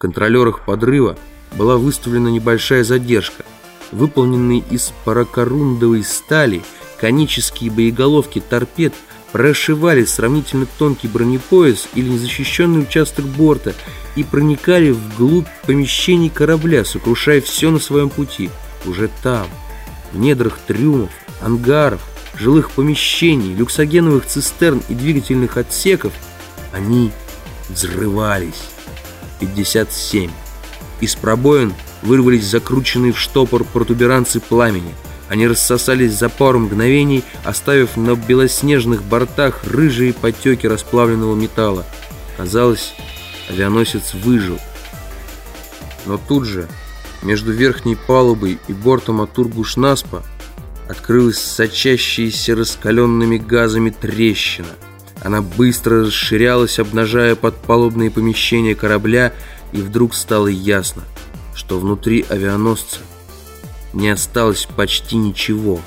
контролерах подрыва была выставлена небольшая задержка. Выполненные из паракорундовой стали конические боеголовки торпед прошивали сравнительно тонкий бронепояс или незащищенный участок борта и проникали вглубь помещений корабля, сокрушая все на своем пути. Уже там, в недрах трюмов, ангаров, жилых помещений, люксогеновых цистерн и двигательных отсеков, они взрывались. 57. Из пробоин вырвались закрученные в штопор протуберанцы пламени. Они рассосались за пару мгновений, оставив на белоснежных бортах рыжие потеки расплавленного металла. Казалось, авианосец выжил. Но тут же, между верхней палубой и бортом Атургушнаспа, открылась сочащаяся раскаленными газами трещина. Она быстро расширялась, обнажая подпалубные помещения корабля, и вдруг стало ясно, что внутри авианосца не осталось почти ничего,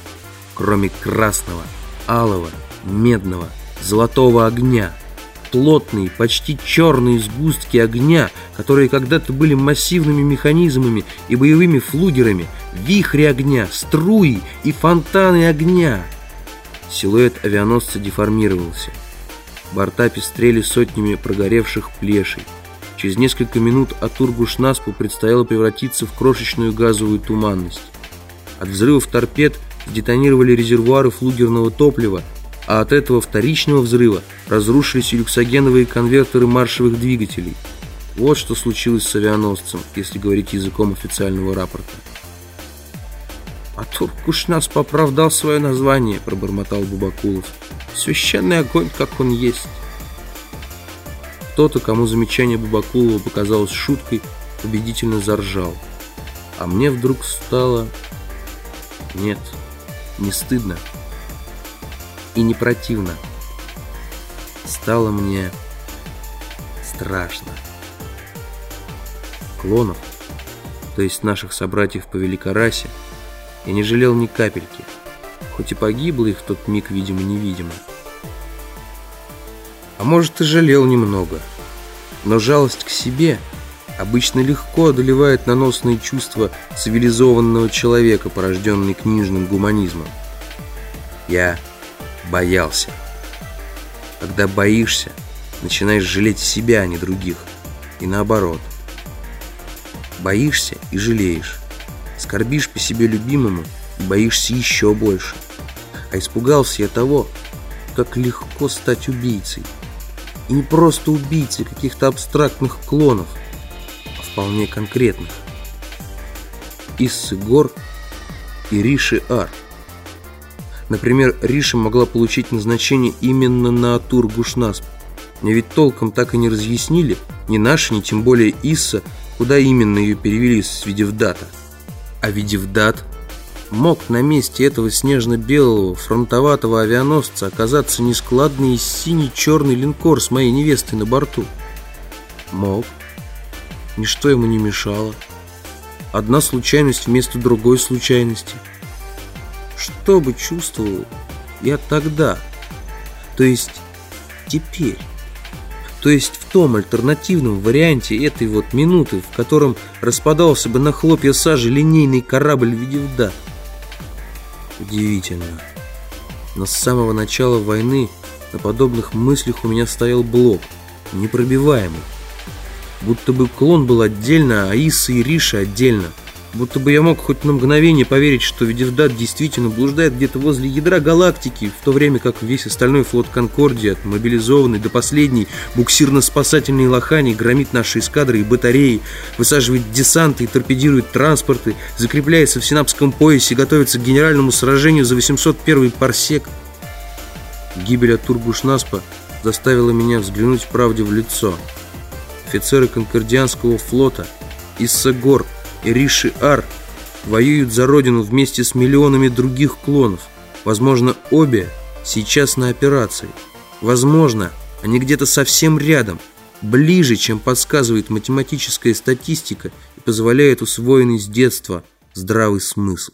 кроме красного, алого, медного, золотого огня. Плотные, почти черные сгустки огня, которые когда-то были массивными механизмами и боевыми флугерами, вихри огня, струи и фонтаны огня. Силуэт авианосца деформировался. Борта пестрели сотнями прогоревших плешей. Через несколько минут Атургуш-Наспу предстояло превратиться в крошечную газовую туманность. От взрывов торпед детонировали резервуары флугерного топлива, а от этого вторичного взрыва разрушились люксогеновые конвертеры маршевых двигателей. Вот что случилось с авианосцем, если говорить языком официального рапорта. «А Туркушнас поправдал свое название», — пробормотал Бубакулов. «Священный огонь, как он есть». Кто-то, кому замечание Бубакулова показалось шуткой, убедительно заржал. А мне вдруг стало... Нет, не стыдно и не противно. Стало мне страшно. Клонов, то есть наших собратьев по великорасе, я не жалел ни капельки, хоть и погибло их в тот миг, видимо-невидимо. А может и жалел немного, но жалость к себе обычно легко одолевает наносные чувства цивилизованного человека, порожденный книжным гуманизмом. Я боялся. Когда боишься, начинаешь жалеть себя, а не других. И наоборот. Боишься и жалеешь. Скорбишь по себе любимому боишься еще больше. А испугался я того, как легко стать убийцей. И не просто убийцей каких-то абстрактных клонов, а вполне конкретных. Иссы Гор и Риши Ар. Например, Риша могла получить назначение именно на Атур Гушнасп. Мне ведь толком так и не разъяснили, ни наши, ни тем более Исса, куда именно ее перевели с Видевдата. А Видевдат мог на месте этого снежно-белого фронтоватого авианосца оказаться нескладный синий-черный линкор с моей невестой на борту. Мог. Ничто ему не мешало. Одна случайность вместо другой случайности. Что бы чувствовал я тогда? То есть теперь? То есть в том альтернативном варианте этой вот минуты, в котором распадался бы на хлопья сажи линейный корабль Видевда. Удивительно. Но с самого начала войны на подобных мыслях у меня стоял блок, непробиваемый. Будто бы клон был отдельно, а Иса и Риша отдельно – Будто бы я мог хоть на мгновение поверить, что Ведевдат действительно блуждает где-то возле ядра галактики, в то время как весь остальной флот Конкордии, от мобилизованной до последней буксирно-спасательной лохани, громит наши эскадры и батареи, высаживает десанты и торпедирует транспорты, закрепляется в синапском поясе, готовится к генеральному сражению за 801 парсек. Гибель от Тургушнаспа заставила меня взглянуть правде в лицо. Офицеры Конкордианского флота, Иссагор, и Риши-Ар воюют за родину вместе с миллионами других клонов. Возможно, обе сейчас на операции. Возможно, они где-то совсем рядом, ближе, чем подсказывает математическая статистика и позволяет усвоенный с детства здравый смысл.